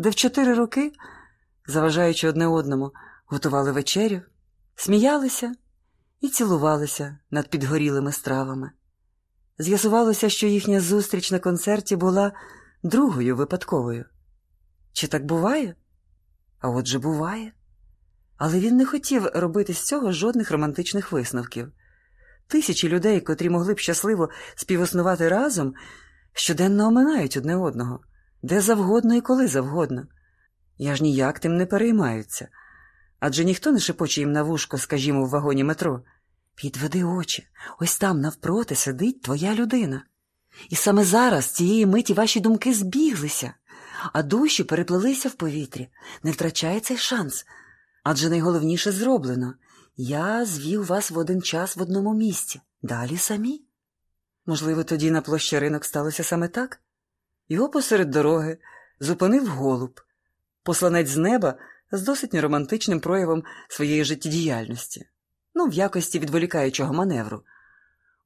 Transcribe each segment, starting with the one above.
де в чотири роки, заважаючи одне одному, готували вечерю, сміялися і цілувалися над підгорілими стравами. З'ясувалося, що їхня зустріч на концерті була другою випадковою. Чи так буває? А отже, буває. Але він не хотів робити з цього жодних романтичних висновків. Тисячі людей, котрі могли б щасливо співіснувати разом, щоденно оминають одне одного, де завгодно і коли завгодно. Я ж ніяк тим не переймаються. Адже ніхто не шепоче їм на вушко, скажімо, в вагоні метро. Підведи очі, ось там навпроти сидить твоя людина. І саме зараз цієї миті ваші думки збіглися, а душі переплелися в повітрі. Не втрачає цей шанс. Адже найголовніше зроблено я звів вас в один час в одному місці, далі самі. Можливо, тоді на площі ринок сталося саме так? Його посеред дороги зупинив голуб, посланець з неба з досить неромантичним проявом своєї життєдіяльності, ну, в якості відволікаючого маневру.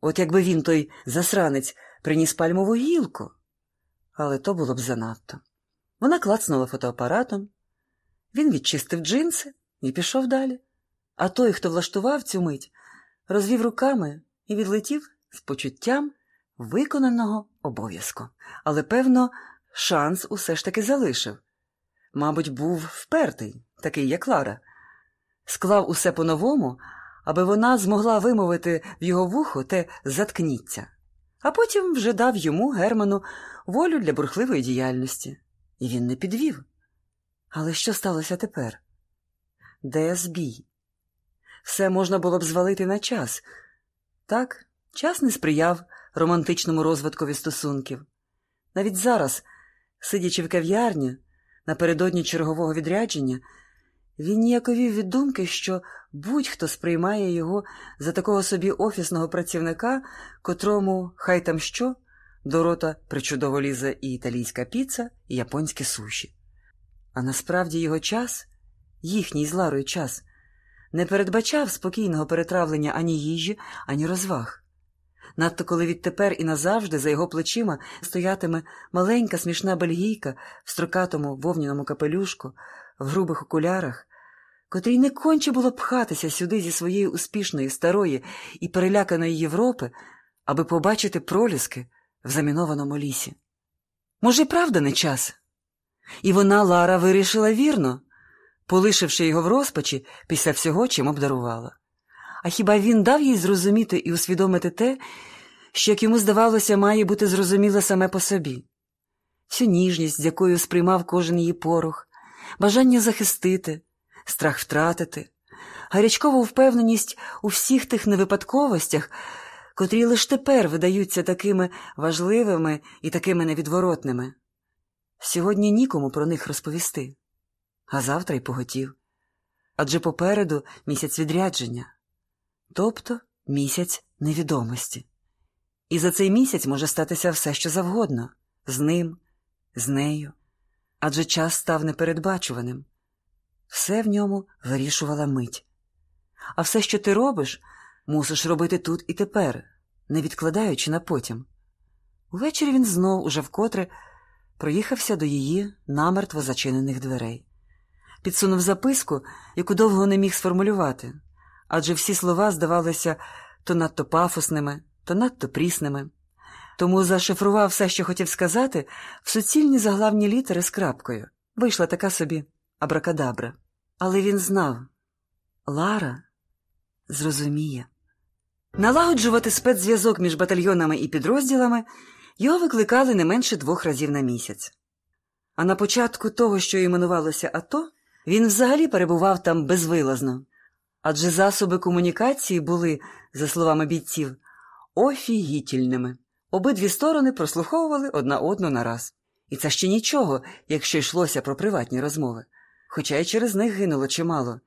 От якби він, той засранець, приніс пальмову гілку. Але то було б занадто. Вона клацнула фотоапаратом, він відчистив джинси і пішов далі. А той, хто влаштував цю мить, розвів руками і відлетів з почуттям виконаного обов'язку. Але, певно, шанс усе ж таки залишив. Мабуть, був впертий, такий, як Лара, склав усе по-новому, аби вона змогла вимовити в його вухо те заткніться, а потім вже дав йому, Герману, волю для бурхливої діяльності. І він не підвів. Але що сталося тепер? Де збій? Все можна було б звалити на час. Так, час не сприяв романтичному розвиткові стосунків. Навіть зараз, сидячи в кав'ярні, напередодні чергового відрядження, він ніяковів від думки, що будь-хто сприймає його за такого собі офісного працівника, котрому, хай там що, до рота причудово лізе і італійська піца, і японські суші. А насправді його час, їхній з Ларою час, не передбачав спокійного перетравлення ані їжі, ані розваг. Надто коли відтепер і назавжди за його плечима стоятиме маленька смішна бельгійка в строкатому вовняному капелюшку, в грубих окулярах, котрій не конче було пхатися сюди зі своєї успішної, старої і переляканої Європи, аби побачити проліски в замінованому лісі. Може, й правда не час? І вона, Лара, вирішила вірно, полишивши його в розпачі після всього, чим обдарувала. А хіба він дав їй зрозуміти і усвідомити те, що, як йому здавалося, має бути зрозуміле саме по собі? Всю ніжність, з якою сприймав кожен її порох, бажання захистити, страх втратити, гарячкову впевненість у всіх тих невипадковостях, котрі лише тепер видаються такими важливими і такими невідворотними. Сьогодні нікому про них розповісти, а завтра й поготів. Адже попереду місяць відрядження, тобто місяць невідомості. І за цей місяць може статися все, що завгодно з ним, з нею. Адже час став непередбачуваним. Все в ньому вирішувала мить. А все, що ти робиш, мусиш робити тут і тепер, не відкладаючи на потім. Увечері він знов, уже вкотре, проїхався до її намертво зачинених дверей. Підсунув записку, яку довго не міг сформулювати, адже всі слова здавалися то надто пафосними, то надто прісними. Тому зашифрував все, що хотів сказати, в суцільні заглавні літери з крапкою. Вийшла така собі абракадабра. Але він знав Лара зрозуміє. Налагоджувати спецзв'язок між батальйонами і підрозділами його викликали не менше двох разів на місяць. А на початку того, що іменувалося АТО, він взагалі перебував там безвилазно, адже засоби комунікації були, за словами бійців, офігітельними. Обидві сторони прослуховували одна одну на раз. І це ще нічого, якщо йшлося про приватні розмови, хоча й через них гинуло чимало.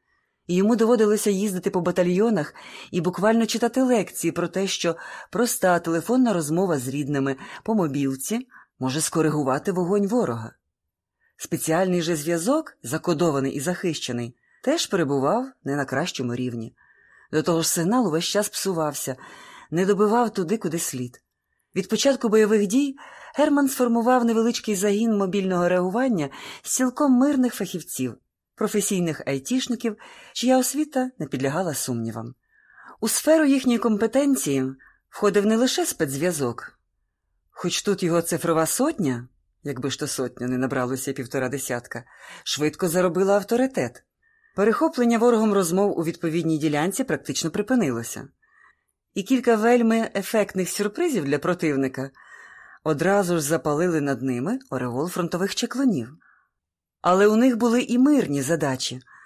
І йому доводилося їздити по батальйонах і буквально читати лекції про те, що проста телефонна розмова з рідними по мобілці може скоригувати вогонь ворога. Спеціальний же зв'язок, закодований і захищений, теж перебував не на кращому рівні. До того ж сигнал увесь час псувався, не добивав туди, куди слід. Від початку бойових дій Герман сформував невеличкий загін мобільного реагування з цілком мирних фахівців, професійних айтішників, чия освіта не підлягала сумнівам. У сферу їхньої компетенції входив не лише спецзв'язок, хоч тут його цифрова сотня, якби ж то сотня не набралося півтора десятка, швидко заробила авторитет. Перехоплення ворогом розмов у відповідній ділянці практично припинилося, і кілька вельми ефектних сюрпризів для противника одразу ж запалили над ними ореол фронтових чеклунів. Але у них були і мирні задачі –